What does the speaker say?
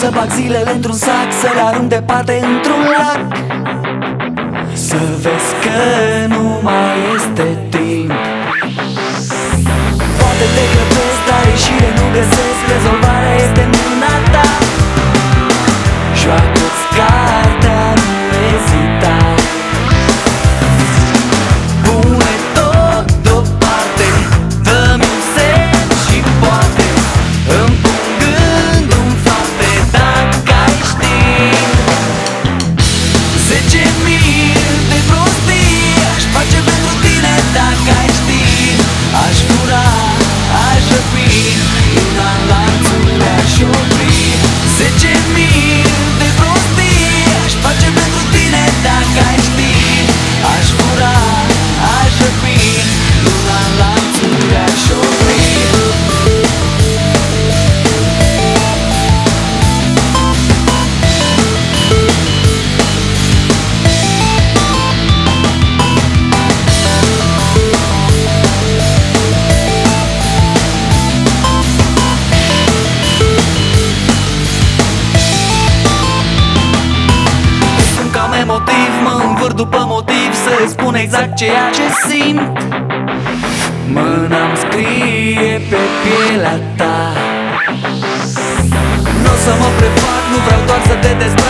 Să bag zilele într-un sac Să le arunc departe într-un lac. Să vezi că nu mai este fără după motiv să spun exact ceea ce simt. Mâna-mi scrie pe pielea ta. Nu o să mă prefac, nu vreau doar să te dezbrac.